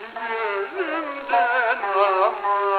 Gözümden aman